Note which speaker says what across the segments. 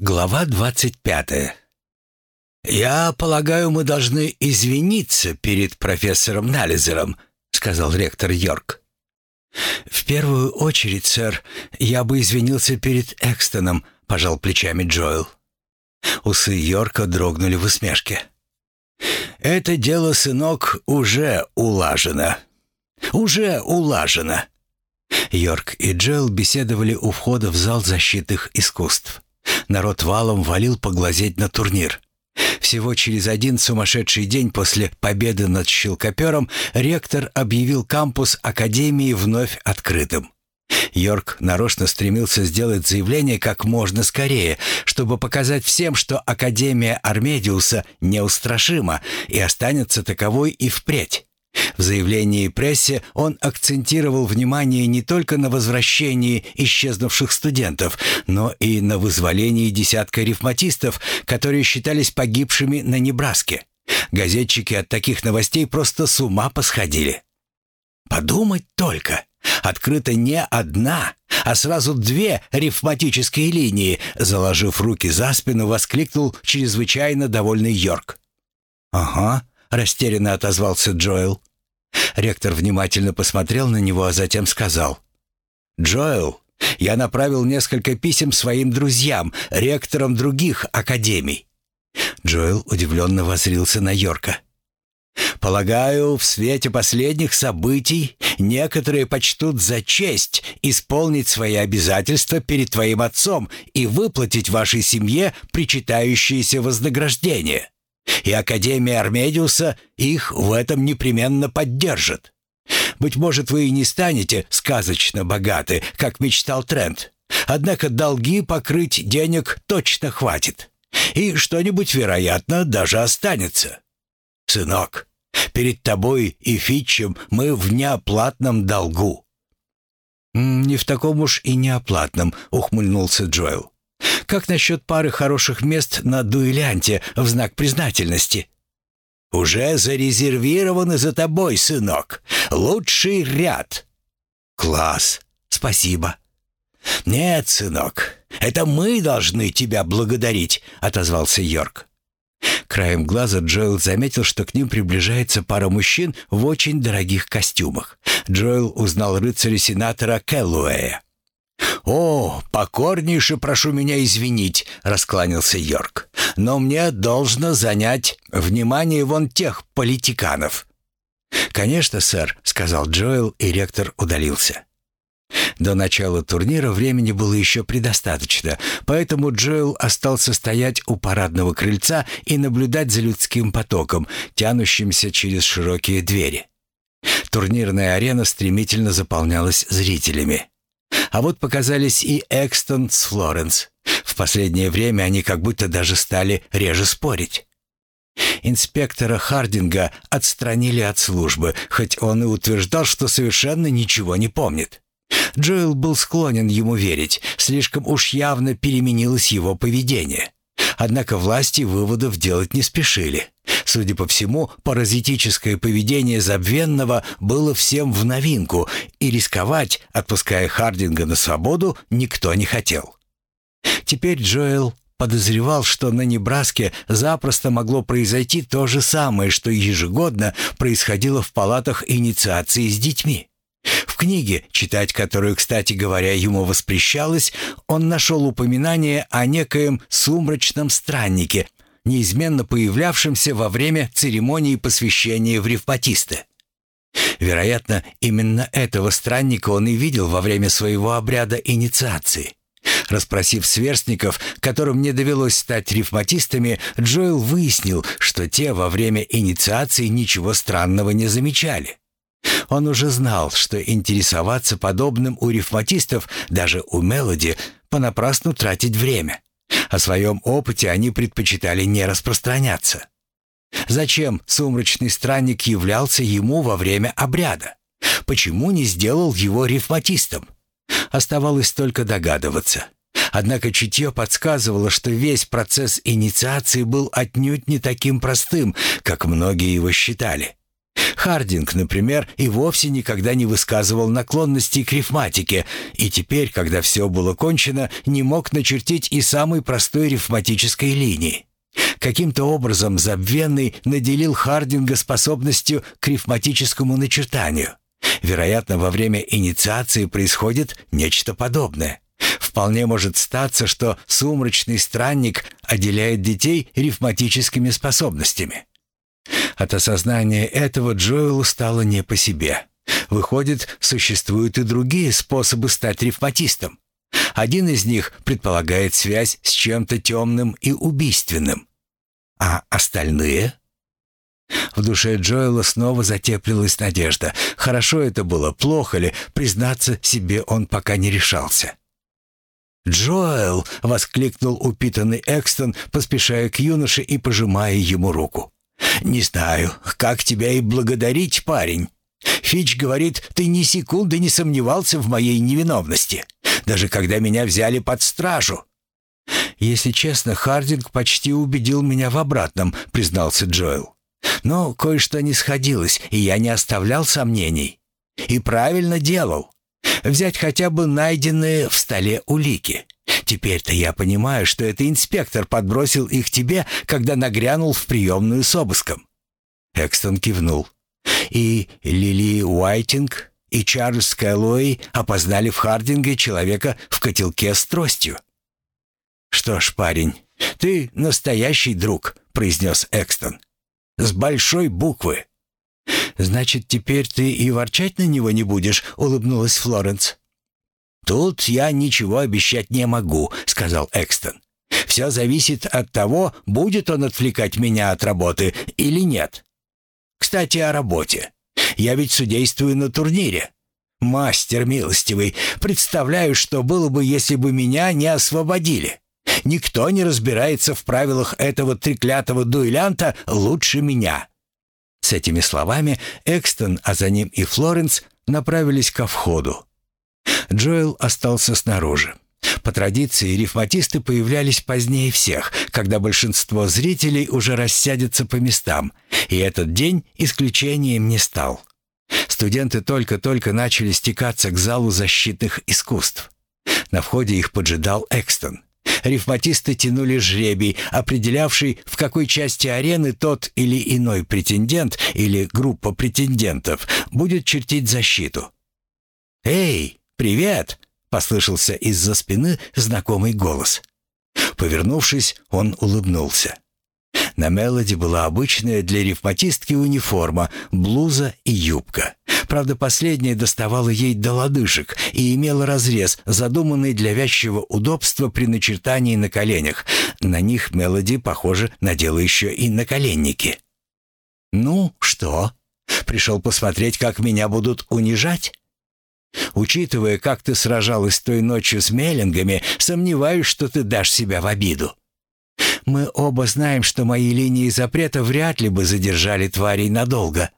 Speaker 1: Глава двадцать пятая. «Я полагаю, мы должны извиниться перед профессором Нализером», — сказал ректор Йорк. «В первую очередь, сэр, я бы извинился перед Экстоном», — пожал плечами Джоэл. Усы Йорка дрогнули в усмешке. «Это дело, сынок, уже улажено. Уже улажено». Йорк и Джоэл беседовали у входа в зал защитных искусств. Народ валом валил поглазеть на турнир. Всего через один сумасшедший день после победы над Щелкопером ректор объявил кампус Академии вновь открытым. Йорк нарочно стремился сделать заявление как можно скорее, чтобы показать всем, что Академия Армедиуса неустрашима и останется таковой и впредь. В заявлении прессе он акцентировал внимание не только на возвращении исчезнувших студентов, но и на вызволении десятка рифматистов, которые считались погибшими на Небраске. Газетчики от таких новостей просто с ума посходили. Подумать только. Открыта не одна, а сразу две рифматические линии, заложив руки за спину, воскликнул чрезвычайно довольный Йорк. «Ага», — растерянно отозвался Джоэл. Ректор внимательно посмотрел на него, а затем сказал. «Джоэл, я направил несколько писем своим друзьям, ректорам других академий». Джоэл удивленно возрился на Йорка. «Полагаю, в свете последних событий некоторые почтут за честь исполнить свои обязательства перед твоим отцом и выплатить вашей семье причитающееся вознаграждение и Академия Армедиуса их в этом непременно поддержит. Быть может, вы и не станете сказочно богаты, как мечтал Трент. Однако долги покрыть денег точно хватит. И что-нибудь, вероятно, даже останется. Сынок, перед тобой и Фитчем мы в неоплатном долгу».
Speaker 2: «Не в таком уж и неоплатном», — ухмыльнулся Джоэл. Как насчет пары хороших мест на дуэлянте в знак признательности?»
Speaker 1: «Уже зарезервированы за тобой, сынок. Лучший ряд».
Speaker 2: «Класс. Спасибо».
Speaker 1: «Нет, сынок, это мы должны тебя благодарить», — отозвался Йорк.
Speaker 2: Краем глаза Джоэл заметил, что к ним приближается пара мужчин в очень дорогих костюмах. Джоэл узнал рыцаря-сенатора Келлуэя.
Speaker 1: «О, покорнейше прошу меня извинить», — раскланялся Йорк. «Но мне должно занять внимание вон тех политиканов».
Speaker 2: «Конечно, сэр», — сказал Джоэл, и ректор удалился. До начала турнира времени было еще предостаточно, поэтому Джоэл остался стоять у парадного крыльца и наблюдать за людским потоком, тянущимся через широкие двери. Турнирная арена стремительно заполнялась зрителями. А вот показались и Экстон с Флоренс. В последнее время они как будто даже стали реже спорить. Инспектора Хардинга отстранили от службы, хоть он и утверждал, что совершенно ничего не помнит. Джоэл был склонен ему верить, слишком уж явно переменилось его поведение. Однако власти выводов делать не спешили. Судя по всему, паразитическое поведение Забвенного было всем в новинку, и рисковать, отпуская Хардинга на свободу, никто не хотел. Теперь Джоэл подозревал, что на Небраске запросто могло произойти то же самое, что ежегодно происходило в палатах инициации с детьми. В книге, читать которую, кстати говоря, ему воспрещалось, он нашел упоминание о некоем сумрачном страннике, неизменно появлявшемся во время церемонии посвящения в ревматисты. Вероятно, именно этого странника он и видел во время своего обряда инициации. Расспросив сверстников, которым не довелось стать ревматистами, Джоэл выяснил, что те во время инициации ничего странного не замечали. Он уже знал, что интересоваться подобным у ревматистов, даже у Мелоди, понапрасну тратить время. О своем опыте они предпочитали не распространяться. Зачем сумрачный странник являлся ему во время обряда? Почему не сделал его ревматистом? Оставалось только догадываться. Однако чутье подсказывало, что весь процесс инициации был отнюдь не таким простым, как многие его считали.
Speaker 1: Хардинг, например, и вовсе никогда не высказывал наклонности к рифматике, и теперь, когда все было кончено, не мог начертить и самой простой рифматической линии. Каким-то образом Забвенный наделил Хардинга способностью к рифматическому начертанию. Вероятно, во время инициации происходит нечто подобное. Вполне может статься, что сумрачный странник отделяет детей рифматическими способностями. От осознания этого Джоэлу стало не по себе. Выходит, существуют и другие способы стать рифматистом. Один из них предполагает связь с чем-то темным и убийственным. А остальные? В душе Джоэла снова затеплилась надежда. Хорошо это было, плохо ли, признаться себе он пока не решался. «Джоэл!» — воскликнул упитанный Экстон, поспешая к юноше и пожимая ему руку. «Не знаю, как тебя и благодарить, парень. Фич говорит, ты ни секунды не сомневался в моей невиновности, даже когда меня взяли под стражу». «Если честно, Хардинг почти убедил меня в обратном», — признался Джоэл. «Но кое-что не сходилось, и я не оставлял сомнений. И правильно делал. Взять хотя бы найденные в столе улики. Теперь-то я понимаю, что это инспектор подбросил их тебе, когда нагрянул в приемную с обыском». Экстон кивнул. «И Лили Уайтинг, и Чарльз Кэллоуэй опознали в Хардинге человека в котелке с тростью». «Что ж, парень, ты настоящий друг», — произнес Экстон. «С большой буквы». «Значит, теперь ты и ворчать на него не будешь?» — улыбнулась Флоренс. «Тут я ничего обещать не могу», — сказал Экстон. «Все зависит от того, будет он отвлекать меня от работы или нет. Кстати, о работе. Я ведь судействую на турнире. Мастер милостивый, представляю, что было бы, если бы меня не освободили. Никто не разбирается в правилах этого треклятого дуэлянта лучше меня». С этими словами Экстон, а за ним и Флоренс направились ко входу. Джоэл остался снаружи. По традиции рифматисты появлялись позднее всех, когда большинство зрителей уже рассядется по местам, и этот день исключением не стал. Студенты только-только начали стекаться к залу защитных искусств. На входе их поджидал Экстон. Рифматисты тянули жребий, определявший, в какой части арены тот или иной претендент или группа претендентов будет чертить защиту. «Эй, привет!» — послышался из-за спины знакомый голос. Повернувшись, он улыбнулся. На Мелоди была обычная для рифматистки униформа, блуза и юбка. Правда, последняя доставала ей до лодыжек и имела разрез, задуманный для вязчего удобства при начертании на коленях. На них Мелоди, похоже, надела еще и наколенники. «Ну, что? Пришел посмотреть, как меня будут унижать?» «Учитывая, как ты сражалась той ночью с Меллингами, сомневаюсь, что ты дашь себя в обиду». «Мы оба знаем, что мои линии запрета вряд ли бы задержали тварей надолго»,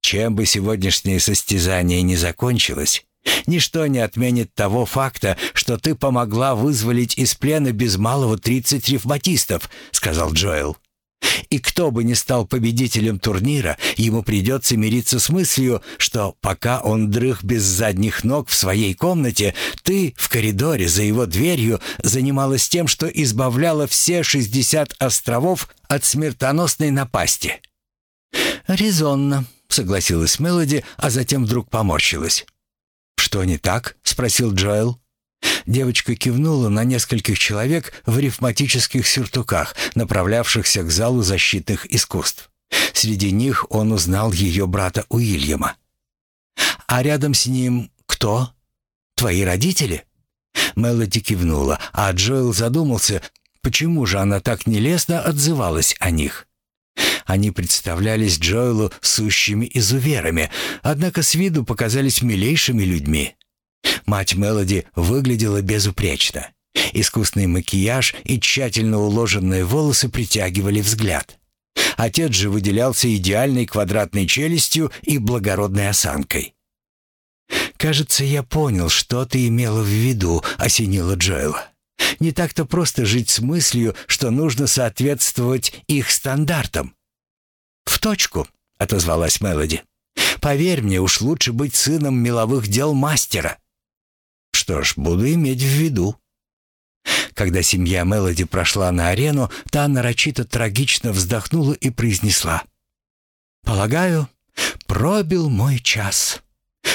Speaker 1: чем бы сегодняшнее состязание не закончилось, ничто не отменит того факта, что ты помогла вызволить из плена без малого 30 ревматистов», — сказал Джоэл. «И кто бы ни стал победителем турнира, ему придется мириться с мыслью, что пока он дрых без задних ног в своей комнате, ты в коридоре за его дверью занималась тем, что избавляла все 60 островов от смертоносной напасти». «Резонно», — согласилась Мелоди, а затем вдруг поморщилась. «Что не так?» — спросил Джоэл. Девочка кивнула на нескольких человек в рифматических сюртуках, направлявшихся к залу защитных искусств. Среди них он узнал ее брата Уильяма. «А рядом с ним кто? Твои родители?» Мелоди кивнула, а Джоэл задумался, почему же она так нелестно отзывалась о них. Они представлялись Джоэлу сущими изуверами, однако с виду показались милейшими людьми. Мать Мелоди выглядела безупречно. Искусный макияж и тщательно уложенные волосы притягивали взгляд. Отец же выделялся идеальной квадратной челюстью и благородной осанкой. «Кажется, я понял, что ты имела в виду», — осенила Джоэла. «Не так-то просто жить с мыслью, что нужно соответствовать их стандартам. «В точку», — отозвалась Мелоди. «Поверь мне, уж лучше быть сыном меловых дел мастера». «Что ж, буду иметь в виду». Когда семья Мелоди прошла на арену, та нарочито трагично вздохнула и произнесла. «Полагаю, пробил мой час.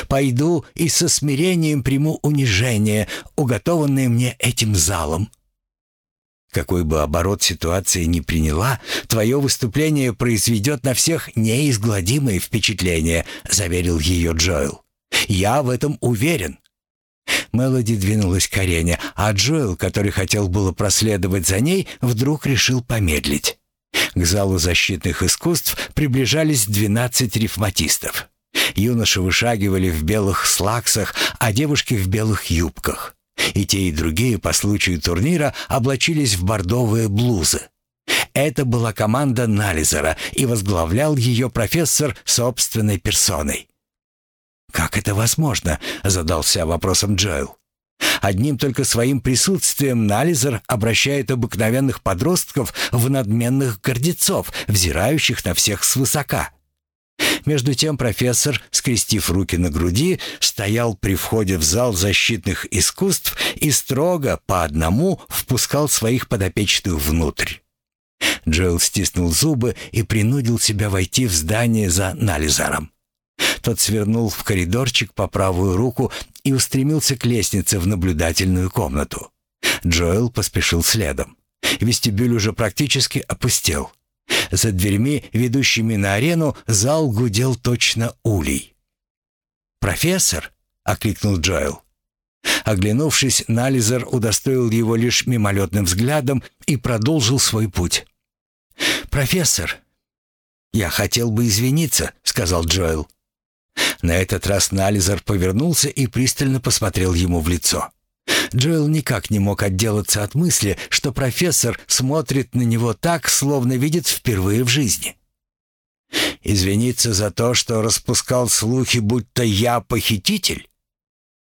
Speaker 1: Пойду и со смирением приму унижение, уготованное мне этим залом». Какой бы оборот ситуация ни приняла, твое выступление произведет на всех неизгладимое впечатление», — заверил ее Джоэл. «Я в этом уверен». Мелоди двинулась к арене, а Джоэл, который хотел было проследовать за ней, вдруг решил помедлить. К залу защитных искусств приближались двенадцать рифматистов. Юноши вышагивали в белых слаксах, а девушки в белых юбках. И те, и другие по случаю турнира облачились в бордовые блузы. Это была команда Нализера, и возглавлял ее профессор собственной персоной. «Как это возможно?» — задался вопросом Джоэл. Одним только своим присутствием Нализер обращает обыкновенных подростков в надменных гордецов, взирающих на всех свысока. Между тем профессор, скрестив руки на груди, стоял при входе в зал защитных искусств и строго по одному впускал своих подопечных внутрь. Джоэл стиснул зубы и принудил себя войти в здание за Нализаром. Тот свернул в коридорчик по правую руку и устремился к лестнице в наблюдательную комнату. Джоэл поспешил следом. Вестибюль уже практически опустел. За дверьми, ведущими на арену, зал гудел точно улей. «Профессор!» — окликнул Джоэл. Оглянувшись, Нализер удостоил его лишь мимолетным взглядом и продолжил свой путь. «Профессор!» «Я хотел бы извиниться», — сказал Джоэл. На этот раз Нализер повернулся и пристально посмотрел ему в лицо. Джоэл никак не мог отделаться от мысли, что профессор смотрит на него так, словно видит впервые в жизни. «Извиниться за то, что распускал слухи, будто я похититель?»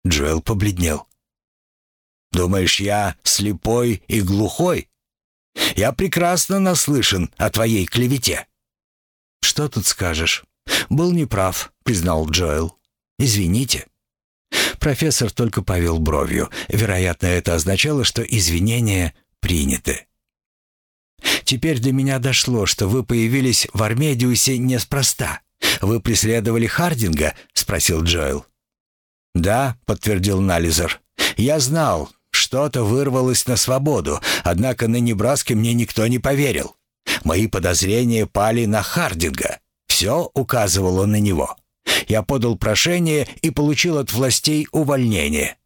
Speaker 1: Джоэл побледнел. «Думаешь, я слепой и глухой? Я прекрасно наслышан о твоей клевете». «Что тут скажешь? Был неправ», — признал Джоэл. «Извините». Профессор только повел бровью. Вероятно, это означало, что извинения приняты. «Теперь до меня дошло, что вы появились в Армедиусе неспроста. Вы преследовали Хардинга?» — спросил Джоэл. «Да», — подтвердил Нализер. «Я знал, что-то вырвалось на свободу, однако на Небраске мне никто не поверил. Мои подозрения пали на Хардинга. Все указывало на него. Я подал прошение и получил от властей увольнение.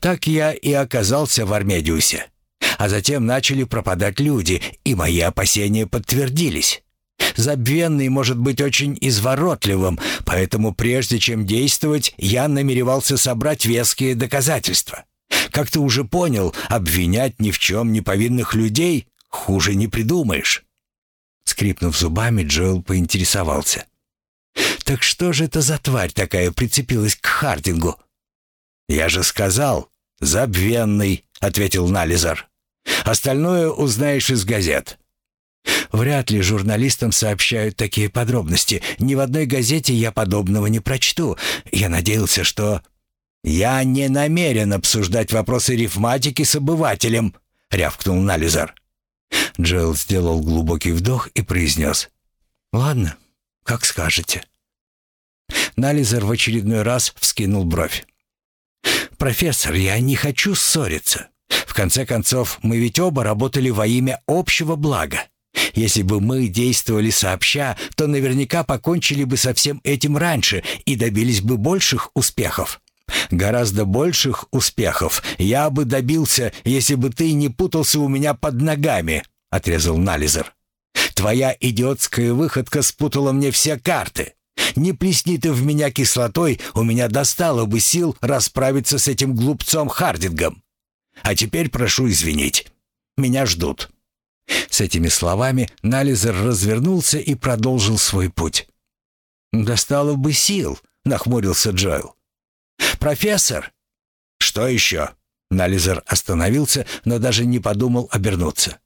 Speaker 1: Так я и оказался в Армедиусе. А затем начали пропадать люди, и мои опасения подтвердились. Забвенный может быть очень изворотливым, поэтому прежде чем действовать, я намеревался собрать веские доказательства. Как ты уже понял, обвинять ни в чем не повинных людей хуже не придумаешь. Скрипнув зубами, Джоэл поинтересовался. «Так что же это за тварь такая прицепилась к Хардингу?» «Я же сказал, забвенный», — ответил Нализар. «Остальное узнаешь из газет». Вряд ли журналистам сообщают такие подробности. Ни в одной газете я подобного не прочту. Я надеялся, что... «Я не намерен обсуждать вопросы рифматики с обывателем», — рявкнул Нализар. Джоэл сделал глубокий вдох и произнес. «Ладно, как скажете». Нализер в очередной раз вскинул бровь. «Профессор, я не хочу ссориться. В конце концов, мы ведь оба работали во имя общего блага. Если бы мы действовали сообща, то наверняка покончили бы со всем этим раньше и добились бы больших успехов. Гораздо больших успехов я бы добился, если бы ты не путался у меня под ногами», — отрезал Нализер. «Твоя идиотская выходка спутала мне все карты. Не плесни ты в меня кислотой, у меня достало бы сил расправиться с этим глупцом Хардингом. А теперь прошу извинить. Меня ждут». С этими словами Нализер развернулся и продолжил свой путь. «Достало бы сил», — нахмурился Джоэл. «Профессор!» «Что еще?» Нализер остановился, но даже не подумал обернуться.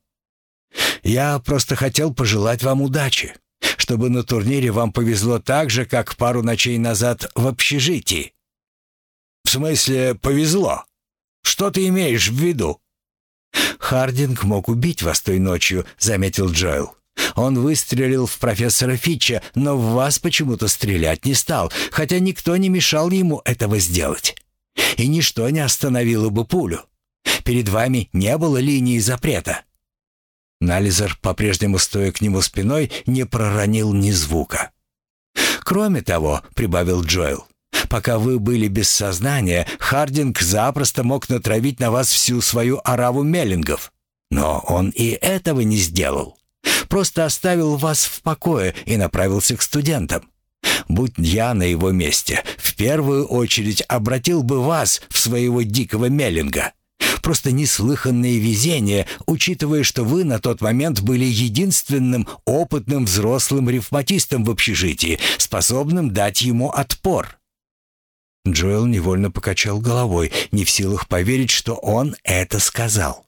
Speaker 1: «Я просто хотел пожелать вам удачи чтобы на турнире вам повезло так же, как пару ночей назад в общежитии». «В смысле, повезло? Что ты имеешь в виду?»
Speaker 2: «Хардинг мог убить вас той ночью», — заметил Джоэл. «Он выстрелил в профессора Фитча, но в вас почему-то стрелять не стал, хотя никто не мешал ему этого сделать. И ничто не остановило бы пулю. Перед вами не было линии запрета». Нализер, по-прежнему стоя к нему спиной, не проронил ни звука. «Кроме того», — прибавил Джоэл, Пока вы были без сознания, Хардинг запросто мог натравить на вас всю свою ораву меллингов. Но он и этого не сделал. Просто оставил вас в покое и направился к студентам. Будь я на его месте, в первую очередь обратил бы вас в своего дикого меллинга. Просто неслыханное везение, учитывая, что вы на тот момент были единственным опытным взрослым ревматистом в общежитии, способным дать ему отпор. Джоэл невольно покачал головой, не в силах поверить, что он это сказал.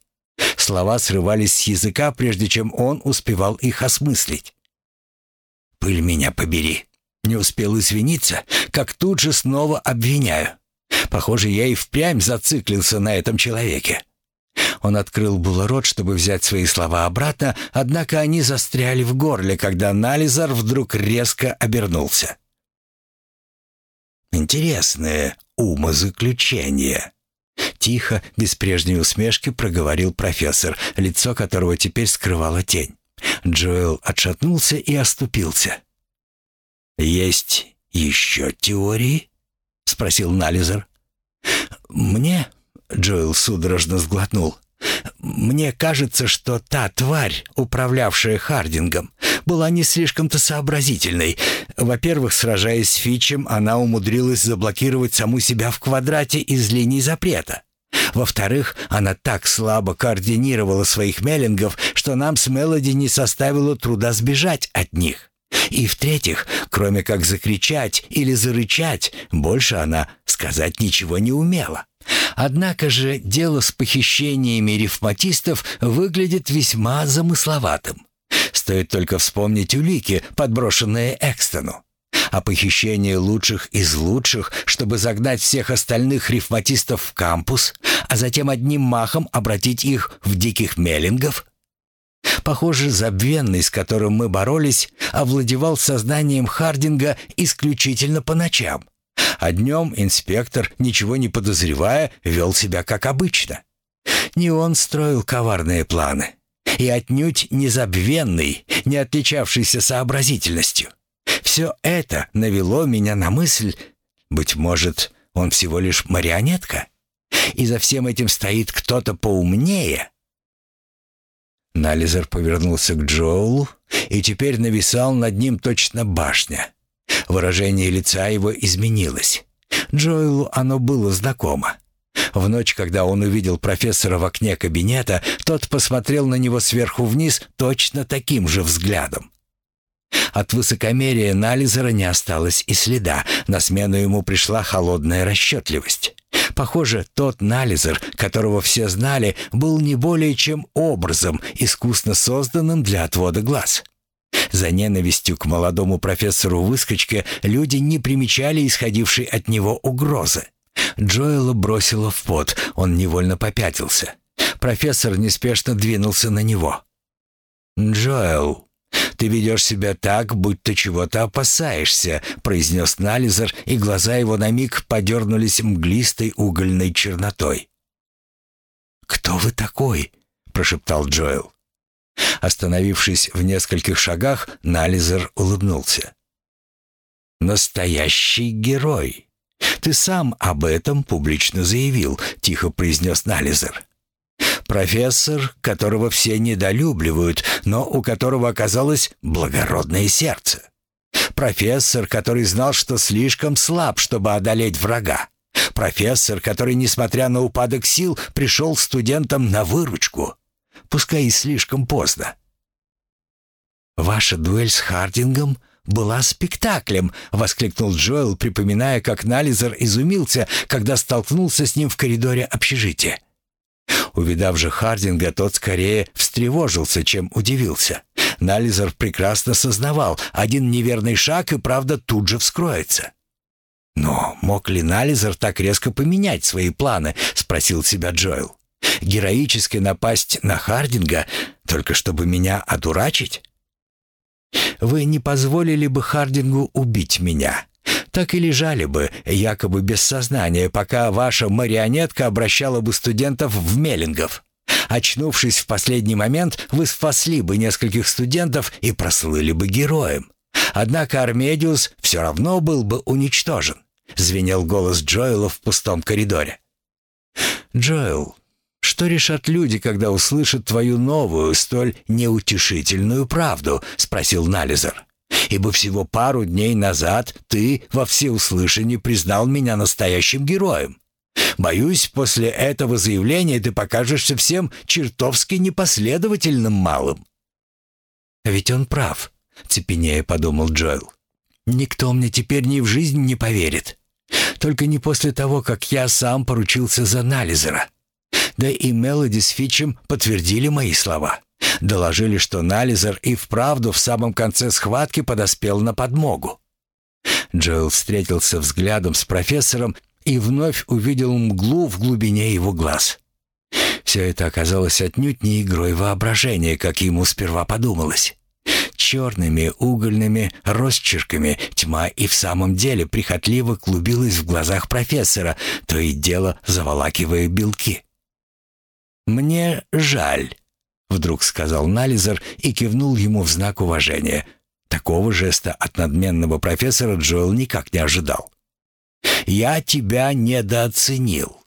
Speaker 2: Слова срывались с языка, прежде чем он успевал их осмыслить. «Пыль меня побери!» Не успел извиниться, как тут же снова обвиняю. Похоже, я и впрямь зациклился на этом человеке. Он открыл было рот, чтобы взять свои слова обратно, однако они застряли в горле, когда Нализар вдруг резко обернулся. Интересное умозаключение. Тихо, без прежней усмешки проговорил профессор, лицо которого теперь скрывала тень. Джоэл отшатнулся и оступился. «Есть еще теории?» — спросил Нализер. «Мне?» — Джоэл судорожно сглотнул. Мне кажется, что та тварь, управлявшая Хардингом, была не слишком-то сообразительной. Во-первых, сражаясь с Фичем, она умудрилась заблокировать саму себя в квадрате из линий запрета. Во-вторых, она так слабо координировала своих меллингов, что нам с Мелоди не составило труда сбежать от них. И в-третьих, кроме как закричать или зарычать, больше она сказать ничего не умела. Однако же дело с похищениями рифматистов выглядит весьма замысловатым. Стоит только вспомнить улики, подброшенные Экстону. А похищение лучших из лучших, чтобы загнать всех остальных рифматистов в кампус, а затем одним махом обратить их в диких меллингов? Похоже, забвенный, с которым мы боролись, овладевал сознанием Хардинга исключительно по ночам. А днем инспектор, ничего не подозревая, вел себя как обычно. Не он строил коварные планы. И отнюдь незабвенный, не отличавшийся сообразительностью. Все это навело меня на мысль, быть может, он всего лишь марионетка? И за всем этим стоит кто-то поумнее? Нализер повернулся к Джоулу и теперь нависал над ним точно башня. Выражение лица его изменилось. Джоэлу оно было знакомо. В ночь, когда он увидел профессора в окне кабинета, тот посмотрел на него сверху вниз точно таким же взглядом. От высокомерия Нализера не осталось и следа, на смену ему пришла холодная расчетливость. Похоже, тот Нализер, которого все знали, был не более чем образом, искусно созданным для отвода глаз. За ненавистью к молодому профессору-выскочке люди не примечали исходившей от него угрозы. Джоэла бросило в пот, он невольно попятился. Профессор неспешно двинулся на него. «Джоэл, ты ведешь себя так, будто чего-то опасаешься», произнес Нализер, и глаза его на миг подернулись мглистой угольной чернотой. «Кто вы такой?» — прошептал Джоэл. Остановившись в нескольких шагах, Нализер улыбнулся. «Настоящий герой. Ты сам об этом публично заявил», — тихо произнес Нализер. «Профессор, которого все недолюбливают, но у которого оказалось благородное сердце. Профессор, который знал, что слишком слаб, чтобы одолеть врага. Профессор, который, несмотря на упадок сил, пришел студентам на выручку пускай и слишком поздно. «Ваша дуэль с Хардингом была спектаклем», — воскликнул Джоэл, припоминая, как Нализер изумился, когда столкнулся с ним в коридоре общежития. Увидав же Хардинга, тот скорее встревожился, чем удивился.
Speaker 1: Нализер прекрасно сознавал, один неверный шаг и правда тут же вскроется. «Но мог ли Нализер так резко поменять свои планы?» — спросил себя Джоэл. «Героически напасть на Хардинга, только чтобы меня одурачить?» «Вы не позволили бы Хардингу убить меня. Так и лежали бы, якобы без сознания, пока ваша марионетка обращала бы студентов в меллингов. Очнувшись в последний момент, вы спасли бы нескольких студентов и прослыли бы героем. Однако Армедиус все равно был бы уничтожен. Звенел голос Джоэла в пустом коридоре. «Джоэл, что решат люди, когда услышат твою новую, столь неутешительную правду?» — спросил Нализер. «Ибо всего пару дней назад ты во всеуслышание признал меня настоящим героем. Боюсь, после этого заявления ты покажешься всем чертовски непоследовательным малым». «Ведь он прав», — цепенея подумал Джоэл. «Никто мне теперь ни в жизнь не поверит. Только не после того, как я сам поручился за Нализера. Да и Мелоди с Фичем подтвердили мои слова. Доложили, что Нализер и вправду в самом конце схватки подоспел на подмогу. Джоэл встретился взглядом с профессором и вновь увидел мглу в глубине его глаз. Все это оказалось отнюдь не игрой воображения, как ему сперва подумалось. Черными угольными росчерками тьма и в самом деле прихотливо клубилась в глазах профессора, то и дело заволакивая белки. «Мне жаль», — вдруг сказал Нализер и кивнул ему в знак уважения. Такого жеста от надменного профессора Джоэл никак не ожидал. Я тебя недооценил.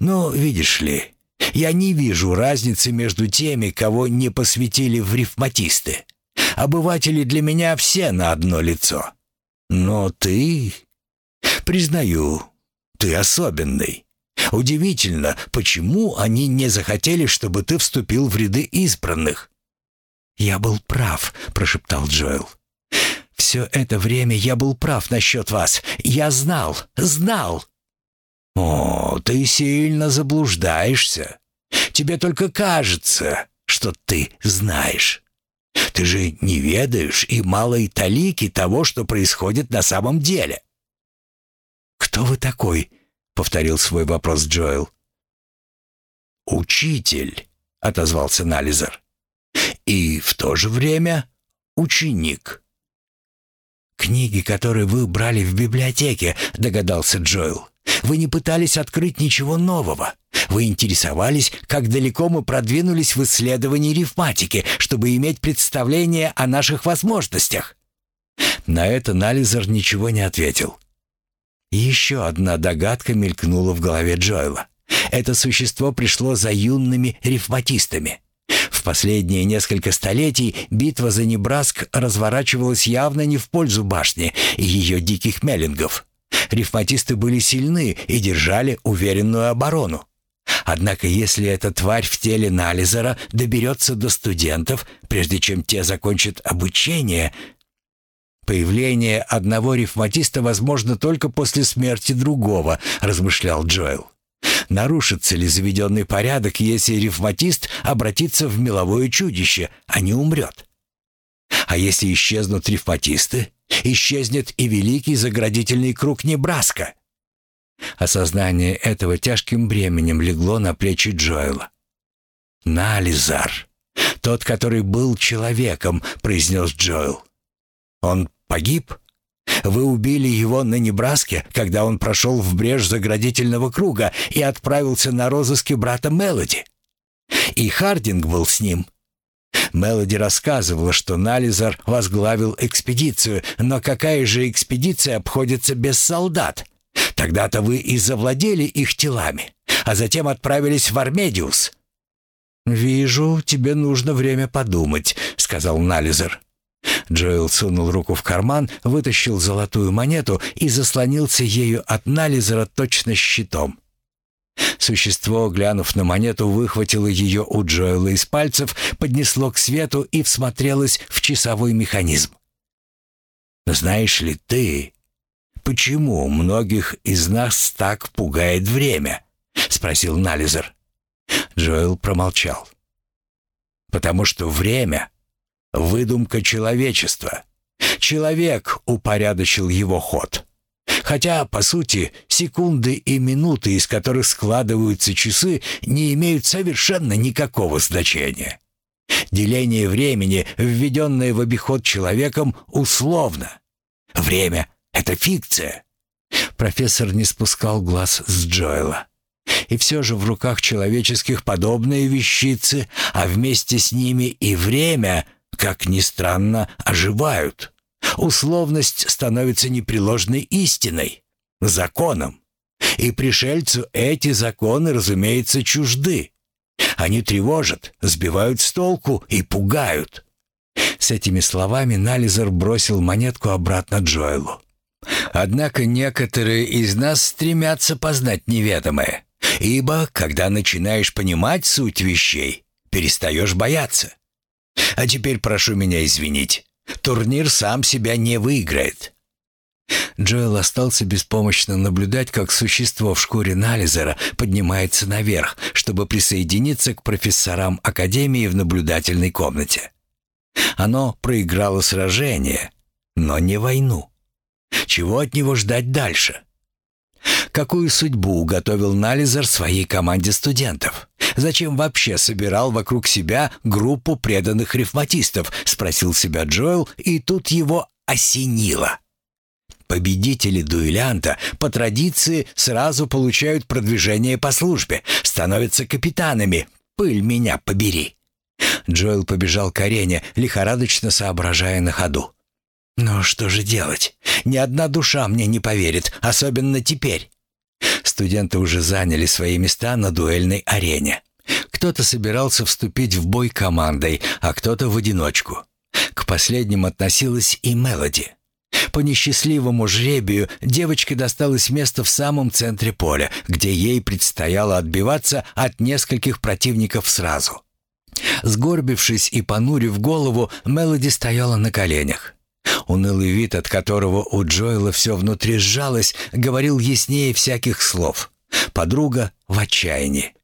Speaker 1: Но, видишь ли, я не вижу разницы между теми, кого не посвятили в рифматисты. Обыватели для меня все на одно лицо. Но ты... Признаю, ты особенный. Удивительно, почему они не захотели, чтобы ты вступил в ряды избранных. «Я был прав», — прошептал Джоэл. Все это время я был прав насчет вас. Я знал, знал. О, ты сильно заблуждаешься. Тебе только кажется, что ты знаешь. Ты же не ведаешь и малой талики того, что происходит на самом деле. «Кто вы такой?» — повторил свой вопрос Джоэл. «Учитель», — отозвался Нализер. «И в то же время ученик». «Книги, которые вы брали в библиотеке», — догадался Джоэл. «Вы не пытались открыть ничего нового. Вы интересовались, как далеко мы продвинулись в исследовании рифматики, чтобы иметь представление о наших возможностях». На это Нализер ничего не ответил. Еще одна догадка мелькнула в голове Джоэла. Это существо пришло за юными рифматистами. В последние несколько столетий битва за Небраск разворачивалась явно не в пользу башни и ее диких меллингов. Рифматисты были сильны и держали уверенную оборону. Однако если эта тварь в теле Нализера доберется до студентов, прежде чем те закончат обучение, появление одного рифматиста возможно только после смерти другого, размышлял Джоэл. Нарушится ли заведенный порядок, если ревматист обратится в меловое чудище, а не умрет? А если исчезнут ревматисты, исчезнет и великий заградительный круг Небраска. Осознание этого тяжким бременем легло на плечи Джоэла. «Нализар, тот, который был человеком», — произнес Джоэл. «Он погиб?» Вы убили его на Небраске, когда он прошел в брешь заградительного круга и отправился на розыски брата Мелоди. И Хардинг был с ним. Мелоди рассказывала, что Нализар возглавил экспедицию, но какая же экспедиция обходится без солдат? Тогда-то вы и завладели их телами, а затем отправились в Армедиус. «Вижу, тебе нужно время подумать», — сказал Нализер. Джоэл сунул руку в карман, вытащил золотую монету и заслонился ею от Нализера точно щитом. Существо, глянув на монету, выхватило ее у Джоэла из пальцев, поднесло к свету и всмотрелось в часовой механизм. «Знаешь ли ты, почему многих из нас так пугает время?» — спросил Нализер. Джоэл промолчал. «Потому что время выдумка человечества. Человек упорядочил его ход. Хотя, по сути, секунды и минуты, из которых складываются часы, не имеют совершенно никакого значения. Деление времени, введенное в обиход человеком, условно. Время — это фикция. Профессор не спускал глаз с Джоэла. И все же в руках человеческих подобные вещицы, а вместе с ними и время, как ни странно, оживают. Условность становится непреложной истиной, законом. И пришельцу эти законы, разумеется, чужды. Они тревожат, сбивают с толку и пугают. С этими словами Нализер бросил монетку обратно Джоэлу. Однако некоторые из нас стремятся познать неведомое, ибо, когда начинаешь понимать суть вещей, перестаешь бояться. А теперь прошу меня извинить. Турнир сам себя не выиграет. Джоэл остался беспомощно наблюдать, как существо в шкуре Нализера поднимается наверх, чтобы присоединиться к профессорам Академии в наблюдательной комнате. Оно проиграло сражение, но не войну. Чего от него ждать дальше? Какую судьбу уготовил Нализер своей команде студентов? Зачем вообще собирал вокруг себя группу преданных рифматистов, спросил себя Джоэл, и тут его осенило. Победители дуэлянта по традиции сразу получают продвижение по службе, становятся капитанами. Пыль меня побери. Джоэл побежал к арене, лихорадочно соображая на ходу. Но что же делать? Ни одна душа мне не поверит, особенно теперь. Студенты уже заняли свои места на дуэльной арене. Кто-то собирался вступить в бой командой, а кто-то в одиночку. К последним относилась и Мелоди. По несчастливому жребию девочке досталось место в самом центре поля, где ей предстояло отбиваться от нескольких противников сразу. Сгорбившись и понурив голову, Мелоди стояла на коленях. Унылый вид, от которого у Джоэла все внутри сжалось, говорил яснее всяких слов. Подруга в отчаянии.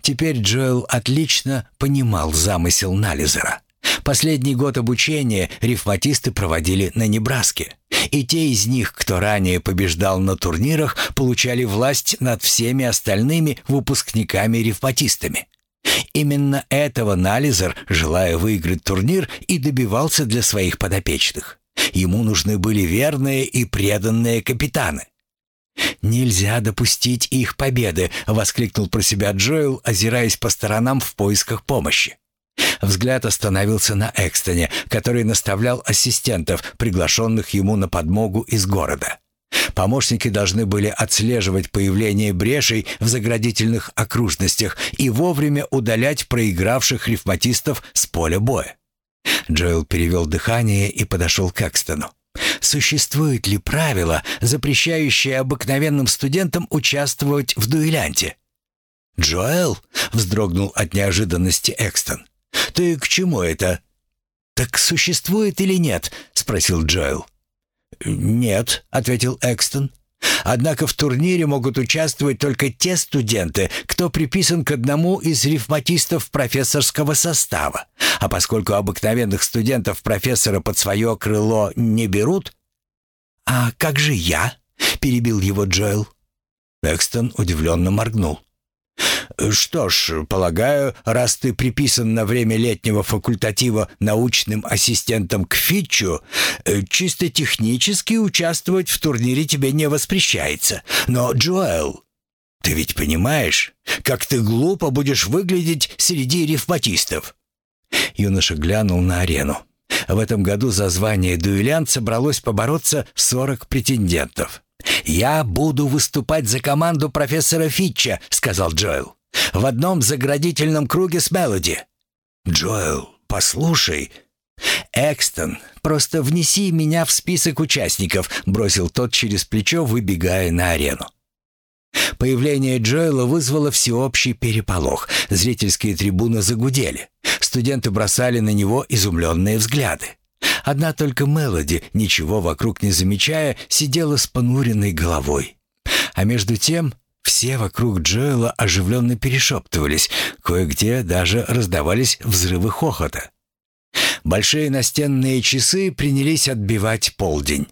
Speaker 1: Теперь Джоэл отлично понимал замысел Нализера. Последний год обучения рифматисты проводили на Небраске. И те из них, кто ранее побеждал на турнирах, получали власть над всеми остальными выпускниками-рифматистами. Именно этого Нализер, желая выиграть турнир, и добивался для своих подопечных. Ему нужны были верные и преданные капитаны. «Нельзя допустить их победы!» — воскликнул про себя Джоэл, озираясь по сторонам в поисках помощи. Взгляд остановился на Экстоне, который наставлял ассистентов, приглашенных ему на подмогу из города. Помощники должны были отслеживать появление брешей в заградительных окружностях и вовремя удалять проигравших рифматистов с поля боя. Джоэл перевел дыхание и подошел к Экстону. Существует ли правило, запрещающее обыкновенным студентам участвовать в дуэлянте? «Джоэл?» — вздрогнул от неожиданности Экстон. «Ты к чему это?» «Так существует или нет?» — спросил Джоэл. «Нет», — ответил Экстон. «Однако в турнире могут участвовать только те студенты, кто приписан к одному из рифматистов профессорского состава. А поскольку обыкновенных студентов профессора под свое крыло не берут...» «А как же я?» — перебил его Джоэл. Экстон удивленно моргнул. «Что ж, полагаю, раз ты приписан на время летнего факультатива научным ассистентом к Фитчу, э, чисто технически участвовать в турнире тебе не воспрещается. Но, Джоэл, ты ведь понимаешь, как ты глупо будешь выглядеть среди рифматистов?» Юноша глянул на арену. В этом году за звание дуэлянт собралось побороться 40 претендентов. «Я буду выступать за команду профессора Фитча», — сказал Джоэл. «В одном заградительном круге с Мелоди». «Джоэл, послушай». «Экстон, просто внеси меня в список участников», — бросил тот через плечо, выбегая на арену. Появление Джоэла вызвало всеобщий переполох. Зрительские трибуны загудели. Студенты бросали на него изумленные взгляды. Одна только Мелоди, ничего вокруг не замечая, сидела с понуренной головой. А между тем все вокруг Джоэла оживленно перешептывались, кое-где даже раздавались взрывы хохота.
Speaker 2: Большие настенные часы принялись отбивать полдень.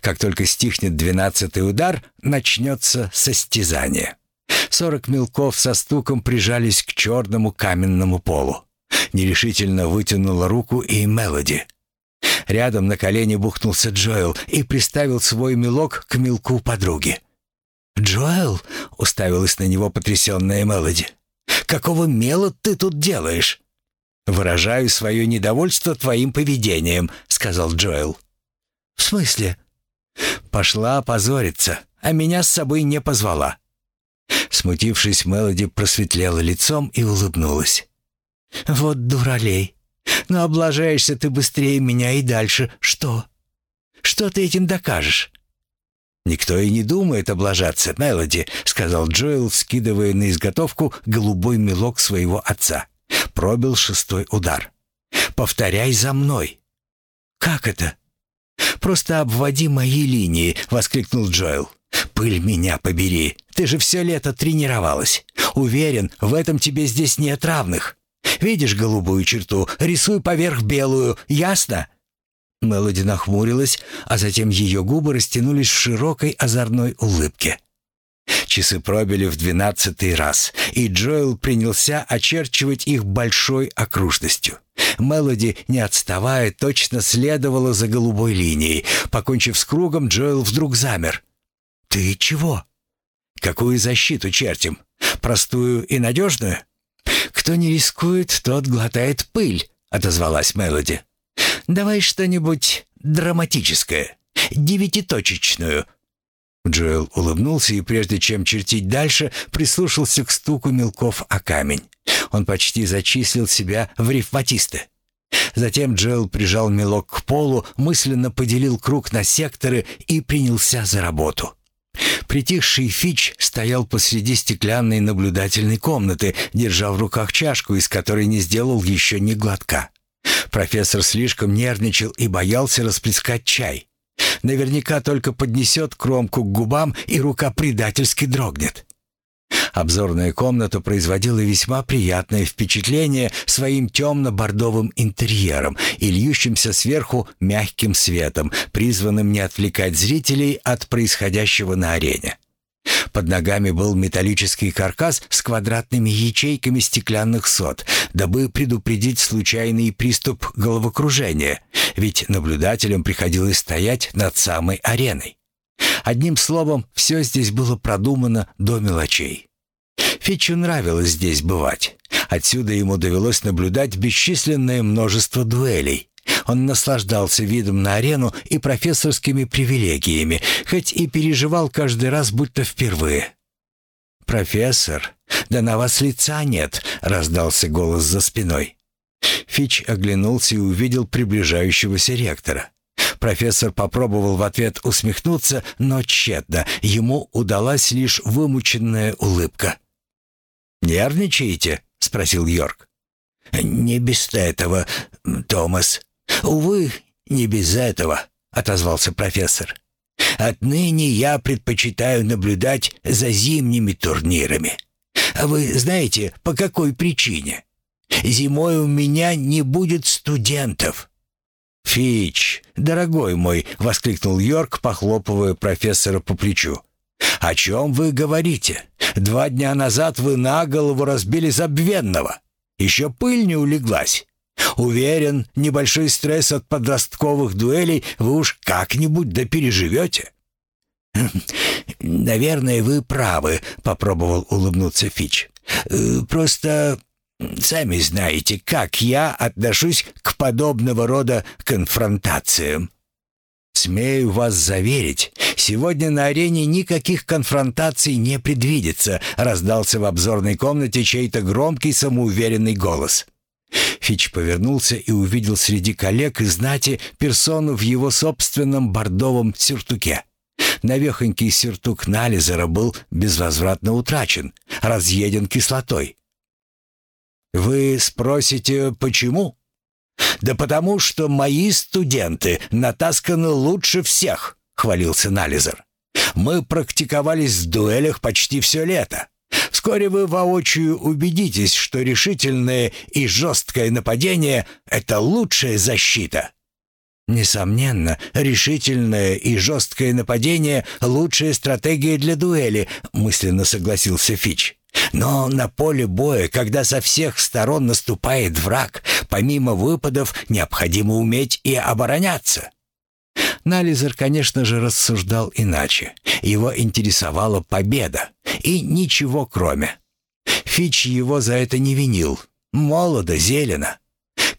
Speaker 2: Как только стихнет двенадцатый удар, начнется состязание. Сорок мелков со стуком прижались к черному каменному полу. Нерешительно вытянула руку и Мелоди. Рядом на колени бухнулся Джоэл и приставил свой мелок к мелку подруги. «Джоэл?» — уставилась на него потрясенная Мелоди. «Какого мела ты тут делаешь?» «Выражаю свое недовольство твоим поведением», — сказал Джоэл. «В смысле?» «Пошла позориться, а меня с собой не позвала». Смутившись, Мелоди просветлела лицом и улыбнулась. «Вот дуралей. Но облажаешься ты быстрее меня и дальше. Что? Что ты этим докажешь?» «Никто и не думает облажаться, Мелоди», — сказал Джоэл, скидывая на изготовку голубой мелок своего отца. Пробил шестой удар. «Повторяй за мной». «Как это?» «Просто обводи мои линии», — воскликнул Джоэл. «Пыль меня побери, ты же все лето тренировалась. Уверен, в этом тебе здесь нет равных. Видишь голубую черту, рисуй поверх белую, ясно?» Мелоди нахмурилась, а затем ее губы растянулись в широкой озорной улыбке. Часы пробили в двенадцатый раз, и Джоэл принялся очерчивать их большой окружностью. Мелоди, не отставая, точно следовала за голубой линией. Покончив с кругом, Джоэл вдруг замер. «Ты чего?» «Какую защиту чертим? Простую и надежную?» «Кто не рискует, тот глотает пыль», — отозвалась Мелоди. «Давай что-нибудь драматическое, девятиточечную». Джоэл улыбнулся и, прежде чем чертить дальше, прислушался к стуку мелков о камень. Он почти зачислил себя в рифматисты. Затем Джоэл прижал мелок к полу, мысленно поделил круг на секторы и принялся за работу. Притихший Фич стоял посреди стеклянной наблюдательной комнаты, держа в руках чашку, из которой не сделал еще ни глотка. Профессор слишком нервничал и боялся расплескать чай. Наверняка только поднесет кромку к губам, и рука предательски дрогнет. Обзорная комната производила весьма приятное впечатление своим темно-бордовым интерьером и льющимся сверху мягким светом, призванным не отвлекать зрителей от происходящего на арене. Под ногами был металлический каркас с квадратными ячейками стеклянных сот, дабы предупредить случайный приступ головокружения, ведь наблюдателям приходилось стоять над самой ареной. Одним словом, все здесь было продумано до мелочей. Фитчу нравилось здесь бывать. Отсюда ему довелось наблюдать бесчисленное множество дуэлей. Он наслаждался видом на арену и профессорскими привилегиями, хоть и переживал каждый раз, будто впервые. «Профессор, да на вас лица нет!» — раздался голос за спиной. Фич оглянулся и увидел приближающегося ректора. Профессор попробовал в ответ усмехнуться, но тщетно. Ему удалась лишь вымученная улыбка. «Нервничаете?» — спросил Йорк. «Не без этого, Томас. Увы, не без этого», — отозвался профессор. «Отныне я предпочитаю наблюдать за зимними турнирами. А вы знаете, по какой причине? Зимой у меня не будет студентов». «Фич, дорогой мой!» — воскликнул Йорк, похлопывая профессора по плечу. «О чем вы говорите? Два дня назад вы на голову разбили забвенного. Еще пыль не улеглась. Уверен, небольшой стресс от подростковых дуэлей вы уж как-нибудь да переживете». «Хм, «Наверное, вы правы», — попробовал улыбнуться Фич. «Э, «Просто Сами знаете, как я отношусь к подобного рода конфронтациям. Смею вас заверить, сегодня на арене никаких конфронтаций не предвидится, раздался в обзорной комнате чей-то громкий самоуверенный голос. Фич повернулся и увидел среди коллег и знати персону в его собственном бордовом сюртуке. Навехонький сюртук Нализера был безвозвратно утрачен, разъеден кислотой. Вы спросите, почему? Да потому что мои студенты натасканы лучше всех, хвалился Нализер. Мы практиковались в дуэлях почти все лето.
Speaker 1: Вскоре вы воочию убедитесь, что решительное и жесткое нападение — это лучшая защита». «Несомненно, решительное и жесткое нападение — лучшая стратегия для дуэли», — мысленно согласился Фич. «Но на поле боя, когда со всех сторон наступает враг, помимо выпадов необходимо уметь и обороняться». Нализер, конечно же, рассуждал иначе. Его интересовала победа. И ничего кроме. Фич его за это не винил. Молодо, зелено.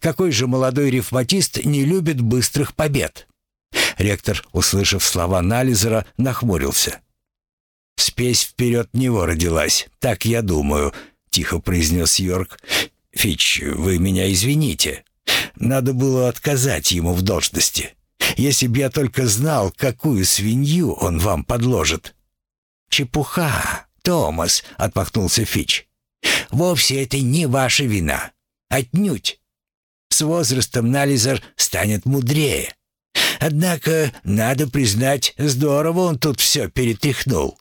Speaker 1: Какой же молодой рифматист не любит быстрых побед? Ректор, услышав слова Нализера, нахмурился. «Спесь вперед него родилась, так я думаю», — тихо произнес Йорк. «Фич, вы меня извините. Надо было отказать ему в должности. Если б я только знал, какую свинью он вам подложит». «Чепуха, Томас», — отмахнулся Фич. «Вовсе это не ваша вина. Отнюдь. С возрастом Нализер станет мудрее. Однако, надо признать, здорово он тут все перетряхнул».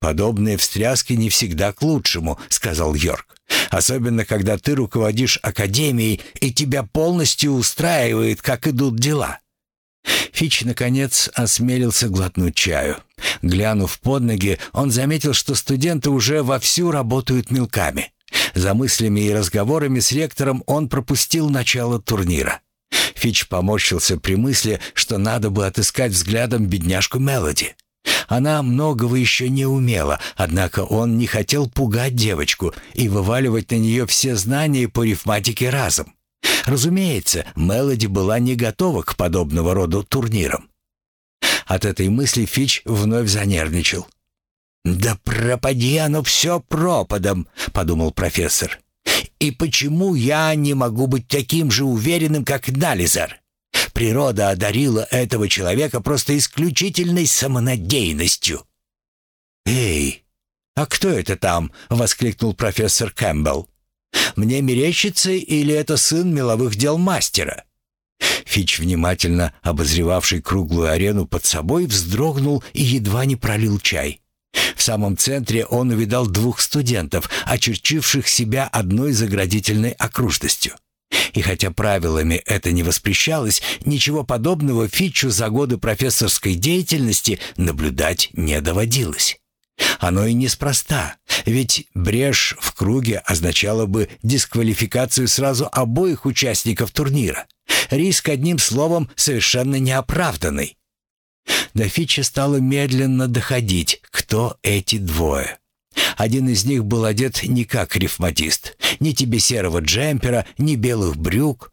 Speaker 1: «Подобные встряски не всегда к лучшему», — сказал Йорк. «Особенно, когда ты руководишь академией, и тебя полностью устраивает, как идут дела». Фич, наконец, осмелился глотнуть чаю. Глянув под ноги, он заметил, что студенты уже вовсю работают мелками. За мыслями и разговорами с ректором он пропустил начало турнира. Фич поморщился при мысли, что надо бы отыскать взглядом бедняжку Мелоди. Она многого еще не умела, однако он не хотел пугать девочку и вываливать на нее все знания по рифматике разом. Разумеется, Мелоди была не готова к подобного рода турнирам. От этой мысли Фич вновь занервничал. «Да пропади оно все пропадом», — подумал профессор. «И почему я не могу быть таким же уверенным, как Нализер? Природа одарила этого человека просто исключительной самонадеянностью». «Эй, а кто это там?» — воскликнул профессор Кэмпбелл. Мне мерещится или это сын меловых дел мастера?» Фич, внимательно обозревавший круглую арену под собой, вздрогнул и едва не пролил чай. В самом центре он увидал двух студентов, очерчивших себя одной заградительной окружностью. И хотя правилами это не воспрещалось, ничего подобного Фичу за годы профессорской деятельности наблюдать не доводилось. Оно и неспроста, ведь брешь в круге означала бы дисквалификацию сразу обоих участников турнира. Риск, одним словом, совершенно неоправданный. До Фича стало медленно доходить, кто эти двое. Один из них был одет не как рифматист. Ни тебе серого джемпера, ни белых брюк.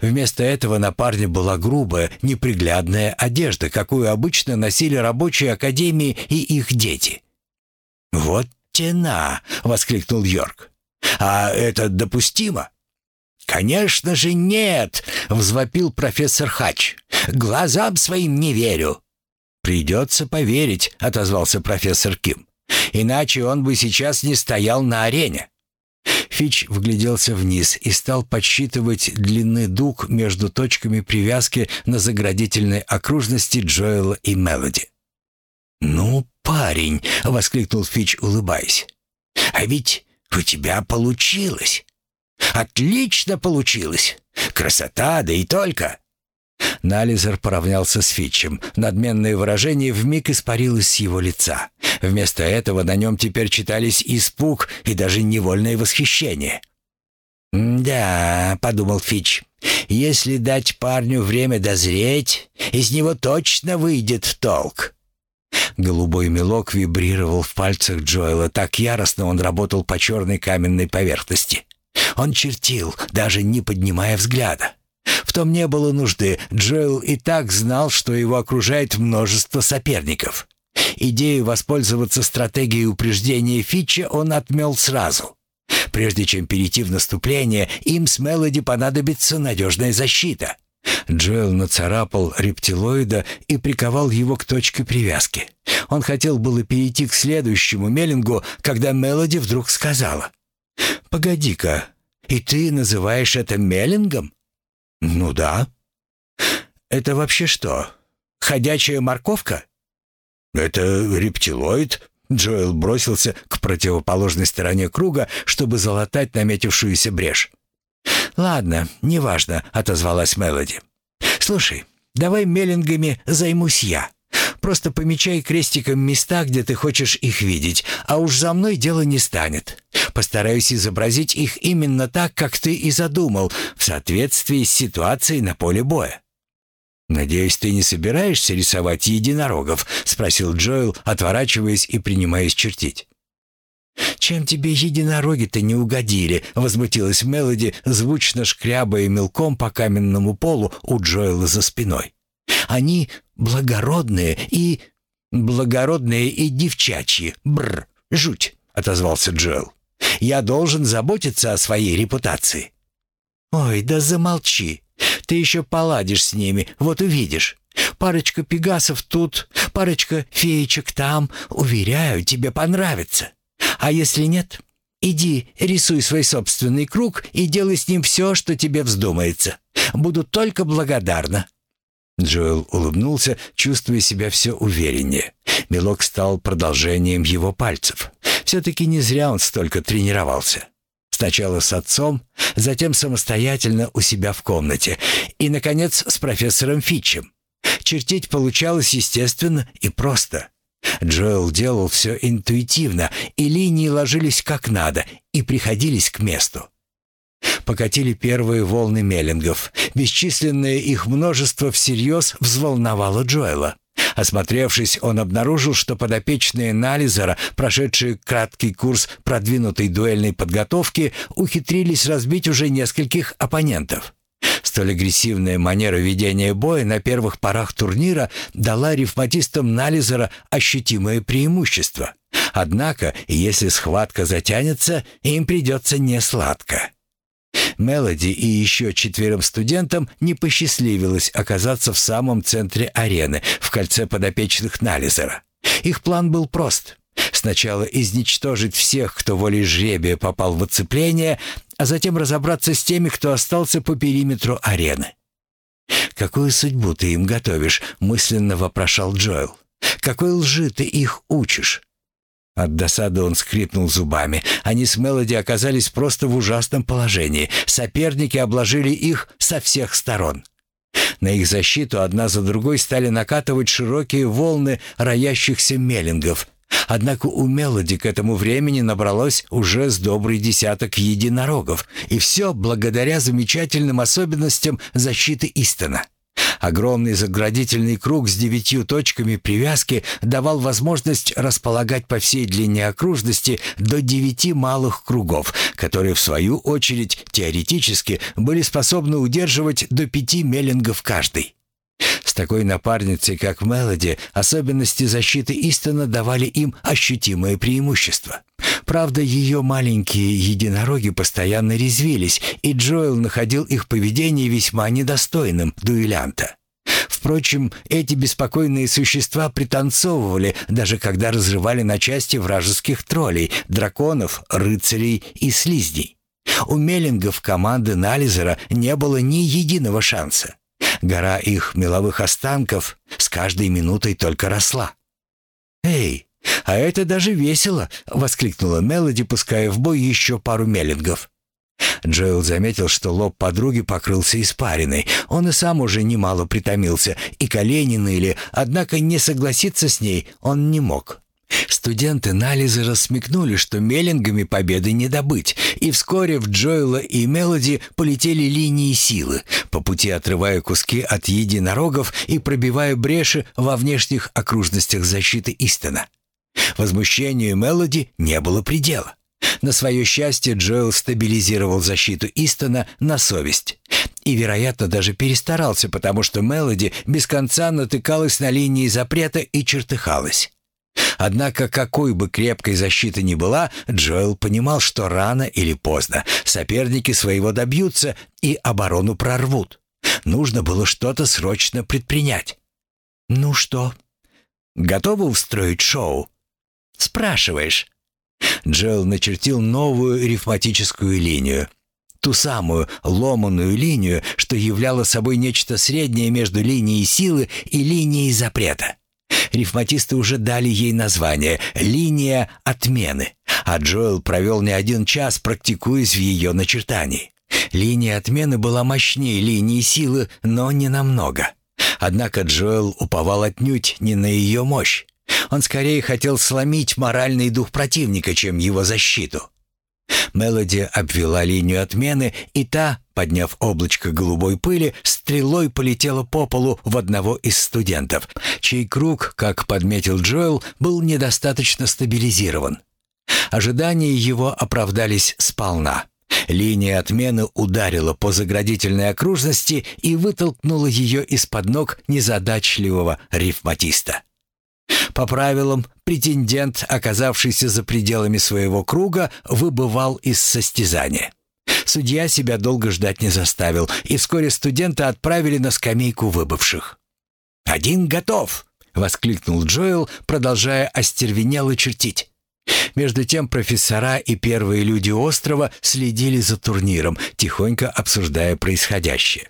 Speaker 1: Вместо этого на парне была грубая, неприглядная одежда, какую обычно носили рабочие академии и их дети. «Вот тена!» — воскликнул Йорк. «А это допустимо?» «Конечно же нет!» — взвопил профессор Хач. «Глазам своим не верю!» «Придется поверить», — отозвался профессор Ким. «Иначе он бы сейчас не стоял на арене». Фич вгляделся вниз и стал подсчитывать длины дуг между точками привязки на заградительной окружности Джоэла и Мелоди. «Ну, парень!» — воскликнул Фич, улыбаясь. «А ведь у тебя получилось! Отлично получилось! Красота, да и только!» Нализер поравнялся с Фитчем. Надменное выражение вмиг испарилось с его лица. Вместо этого на нем теперь читались испуг и даже невольное восхищение. «Да», — подумал Фич, — «если дать парню время дозреть, из него точно выйдет толк». Голубой мелок вибрировал в пальцах Джоэла. Так яростно он работал по черной каменной поверхности. Он чертил, даже не поднимая взгляда. В том не было нужды. Джоэл и так знал, что его окружает множество соперников. Идею воспользоваться стратегией упреждения Фитча он отмел сразу. Прежде чем перейти в наступление, им с Мелоди понадобится надежная защита. Джоэл нацарапал рептилоида и приковал его к точке привязки. Он хотел было перейти к следующему Меллингу, когда Мелоди вдруг сказала. «Погоди-ка, и ты называешь это Меллингом?» «Ну да». «Это вообще что, ходячая морковка?» «Это рептилоид,
Speaker 2: Джоэл бросился к противоположной стороне круга, чтобы залатать наметившуюся брешь. «Ладно, неважно», — отозвалась Мелоди. «Слушай, давай меллингами займусь я. Просто помечай крестиком места, где ты хочешь их видеть, а уж за мной дело не станет. Постараюсь изобразить их именно так, как ты и задумал, в соответствии с ситуацией на поле боя». «Надеюсь, ты не собираешься рисовать единорогов?» — спросил Джоэл, отворачиваясь и принимаясь чертить. «Чем тебе единороги-то не угодили?» — возмутилась Мелоди, звучно шкрябая мелком по каменному полу у Джоэла за спиной. «Они благородные и... благородные и девчачьи. Бр, жуть!» — отозвался Джоэл. «Я должен заботиться о своей репутации». «Ой, да замолчи. Ты еще поладишь с ними, вот увидишь. Парочка пегасов тут, парочка феечек там. Уверяю, тебе понравится. А если нет, иди, рисуй свой собственный круг и делай с ним все, что тебе вздумается. Буду только благодарна». Джоэл улыбнулся, чувствуя себя все увереннее. Мелок стал продолжением его пальцев. Все-таки не зря он столько тренировался. Сначала с отцом, затем самостоятельно у себя в комнате и, наконец, с профессором Фитчем. Чертить получалось естественно и просто. Джоэл делал все интуитивно, и линии ложились как надо и приходились к месту. Покатили первые волны меллингов. Бесчисленное их множество всерьез взволновало Джоэла. Осмотревшись, он обнаружил, что подопечные Нализера, прошедшие краткий курс продвинутой дуэльной подготовки, ухитрились разбить уже нескольких оппонентов. Столь агрессивная манера ведения боя на первых порах турнира дала рифматистам Нализера ощутимое преимущество. Однако, если схватка затянется, им придется несладко. Мелоди и еще четверым студентам не посчастливилось оказаться в самом центре арены, в кольце подопечных Нализера. Их план был прост. Сначала изничтожить всех, кто волей жребия попал в оцепление, а затем разобраться с теми, кто остался по периметру арены. «Какую судьбу ты им готовишь?» — мысленно вопрошал Джоэл. «Какой лжи ты их учишь?» От досады он скрипнул зубами. Они с Мелоди оказались просто в ужасном положении. Соперники обложили их со всех сторон. На их защиту одна за другой стали накатывать широкие волны роящихся меллингов. Однако у Мелоди к этому времени набралось уже с добрый десяток единорогов, и все благодаря замечательным особенностям защиты Истона. Огромный заградительный круг с девятью точками привязки давал возможность располагать по всей длине окружности до девяти малых кругов, которые, в свою очередь, теоретически были способны удерживать до пяти меллингов каждый. Такой напарницей, как Мелоди, особенности защиты Истона давали им ощутимое преимущество. Правда, ее маленькие единороги постоянно резвились, и Джоэл находил их поведение весьма недостойным дуэлянта. Впрочем, эти беспокойные существа пританцовывали, даже когда разрывали на части вражеских троллей, драконов, рыцарей и слизней. У Меллингов команды Нализера не было ни единого шанса. Гора их меловых останков с каждой минутой только росла. «Эй, а это даже весело!» — воскликнула Мелоди, пуская в бой еще пару меллингов. Джоэл заметил, что лоб подруги покрылся испариной. Он и сам уже немало притомился, и колени ныли, однако не согласиться с ней он не мог. Студенты Нализа рассмекнули, что меллингами победы не добыть, и вскоре в Джоэла и Мелоди полетели линии силы, по пути отрывая куски от единорогов и пробивая бреши во внешних окружностях защиты Истона. Возмущению Мелоди не было предела. На свое счастье Джоэл стабилизировал защиту Истона на совесть. И, вероятно, даже перестарался, потому что Мелоди без конца натыкалась на линии запрета и чертыхалась. Однако, какой бы крепкой защита ни была, Джоэл понимал, что рано или поздно соперники своего добьются и оборону прорвут. Нужно было что-то срочно предпринять. «Ну что, готовы устроить шоу?» «Спрашиваешь». Джоэл начертил новую рифматическую линию. Ту самую ломаную линию, что являла собой нечто среднее между линией силы и линией запрета. Рифматисты уже дали ей название «Линия отмены», а Джоэл провел не один час, практикуясь в ее начертании. Линия отмены была мощнее линии силы, но не намного. Однако Джоэл уповал отнюдь не на ее мощь. Он скорее хотел сломить моральный дух противника, чем его защиту. Мелоди обвела линию отмены, и та, подняв облачко голубой пыли, стрелой полетела по полу в одного из студентов, чей круг, как подметил Джоэл, был недостаточно стабилизирован. Ожидания его оправдались сполна. Линия отмены ударила по заградительной окружности и вытолкнула ее из-под ног незадачливого рифматиста. По правилам, претендент, оказавшийся за пределами своего круга, выбывал из состязания. Судья себя долго ждать не заставил, и вскоре студента отправили на скамейку выбывших. «Один готов!» — воскликнул Джоэл, продолжая остервенело чертить. Между тем профессора и первые люди острова следили за турниром, тихонько обсуждая происходящее.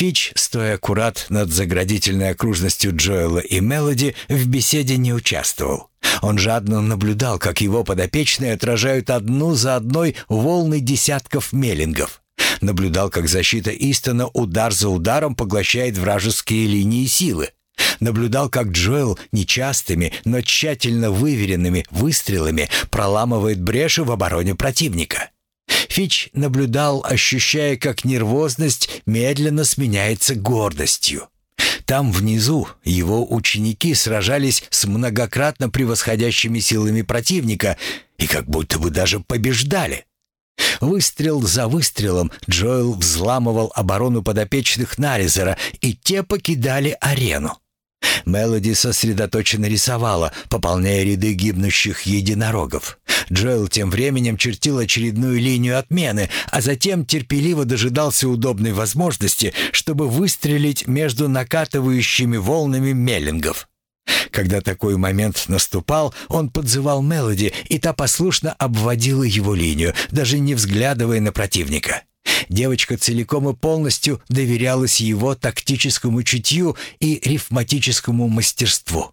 Speaker 2: Фич, стоя аккурат над заградительной окружностью Джоэла и Мелоди, в беседе не участвовал. Он жадно наблюдал, как его подопечные отражают одну за одной волны десятков меллингов. Наблюдал, как защита Истона удар за ударом поглощает вражеские линии силы. Наблюдал, как Джоэл нечастыми, но тщательно выверенными выстрелами проламывает бреши в обороне противника. Фич наблюдал, ощущая, как нервозность медленно сменяется гордостью. Там внизу его ученики сражались с многократно превосходящими силами противника и как будто бы даже побеждали. Выстрел за выстрелом Джоэл взламывал оборону подопечных Наризера, и те покидали арену. Мелоди сосредоточенно рисовала, пополняя ряды гибнущих единорогов. Джоэл тем временем чертил очередную линию отмены, а затем терпеливо дожидался удобной возможности, чтобы выстрелить между накатывающими волнами меллингов. Когда такой момент наступал, он подзывал Мелоди, и та послушно обводила его линию, даже не взглядывая на противника. Девочка целиком и полностью доверялась его тактическому чутью и рифматическому мастерству.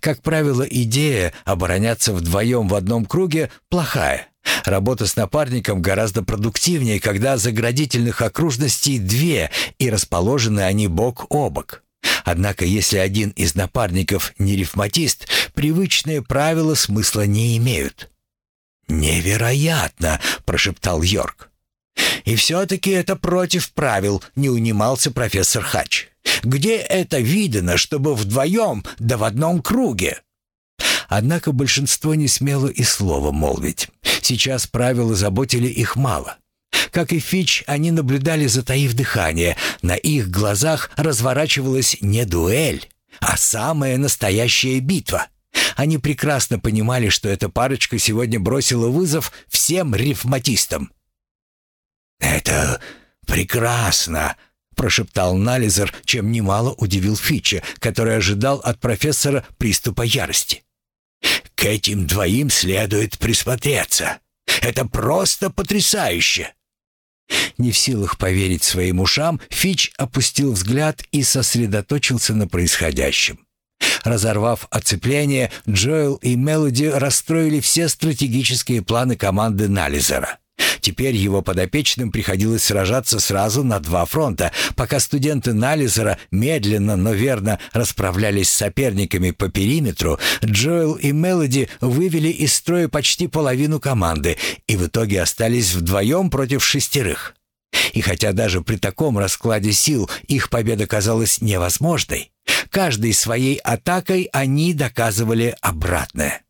Speaker 2: Как правило, идея обороняться вдвоем в одном круге плохая. Работа с напарником гораздо продуктивнее, когда заградительных окружностей две, и расположены они бок о бок. Однако, если один из напарников не рифматист, привычные правила смысла не имеют. «Невероятно!» — прошептал Йорк. «И все-таки это против правил», — не унимался профессор Хач. «Где это видно, чтобы вдвоем, да в одном круге?» Однако большинство не смело и слова молвить. Сейчас правила заботили их мало. Как и Фич, они наблюдали, затаив дыхание. На их глазах разворачивалась не дуэль, а самая настоящая битва. Они прекрасно понимали, что эта парочка сегодня бросила вызов всем рифматистам. «Это прекрасно!» — прошептал Нализер, чем немало удивил Фича, который ожидал от профессора приступа ярости. «К этим двоим следует присмотреться. Это просто потрясающе!» Не в силах поверить своим ушам, Фич опустил взгляд и сосредоточился на происходящем. Разорвав оцепление, Джоэл и Мелоди расстроили все стратегические планы команды Нализера. Теперь его подопечным приходилось сражаться сразу на два фронта, пока студенты Нализера медленно, но верно расправлялись с соперниками по периметру, Джоэл и Мелоди вывели из строя почти половину команды и в итоге остались вдвоем против шестерых. И хотя даже при таком раскладе сил их победа казалась невозможной, каждой своей атакой они доказывали обратное.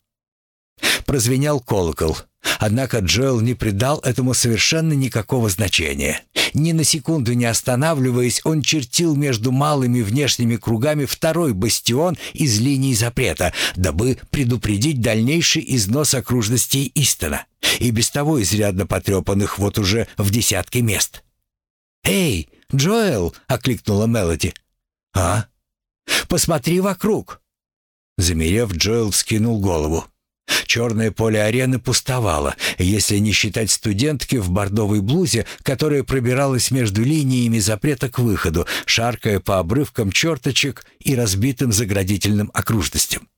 Speaker 2: Прозвенел колокол — Однако Джоэл не придал этому совершенно никакого значения. Ни на секунду не останавливаясь, он чертил между малыми внешними кругами второй бастион из линий запрета, дабы предупредить дальнейший износ окружностей Истона, и без того изрядно потрепанных вот уже в десятке мест. «Эй, Джоэл!» — окликнула Мелоди. «А? Посмотри вокруг!» Замерев, Джоэл вскинул голову. Черное поле арены пустовало, если не считать студентки в бордовой блузе, которая пробиралась между линиями запрета к выходу, шаркая по обрывкам черточек и разбитым заградительным окружностям.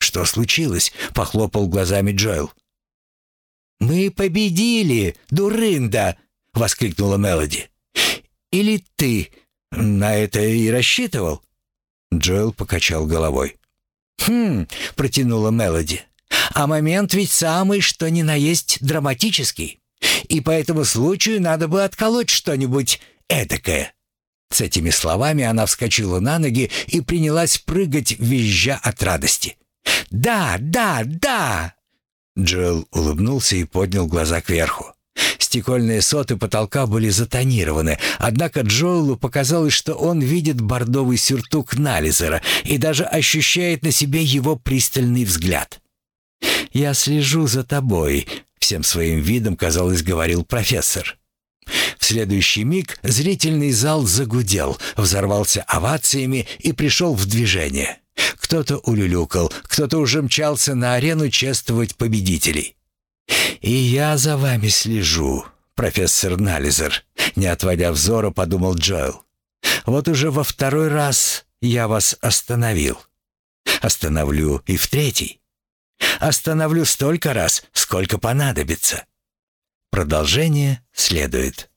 Speaker 2: «Что случилось?» — похлопал глазами Джоэл. «Мы победили, дурында!» — воскликнула Мелоди. «Или ты на это и рассчитывал?» Джоэл покачал головой. «Хм», — протянула Мелоди. «А момент ведь самый, что ни на есть, драматический. И по этому случаю надо бы отколоть что-нибудь эдакое». С этими словами она вскочила на ноги и принялась прыгать, визжа от радости. «Да, да, да!» Джоэл улыбнулся и поднял глаза кверху. Стекольные соты потолка были затонированы, однако Джоэлу показалось, что он видит бордовый сюртук Нализера и даже ощущает на себе его пристальный взгляд. «Я слежу за тобой», — всем своим видом, казалось, говорил профессор. В следующий миг зрительный зал загудел, взорвался овациями и пришел в движение. Кто-то улюлюкал, кто-то уже мчался на арену чествовать победителей. «И я за вами слежу, профессор Нализер», — не отводя взора, подумал Джоэл. «Вот уже во второй раз я вас остановил. Остановлю и в третий. Остановлю столько раз, сколько понадобится». Продолжение следует.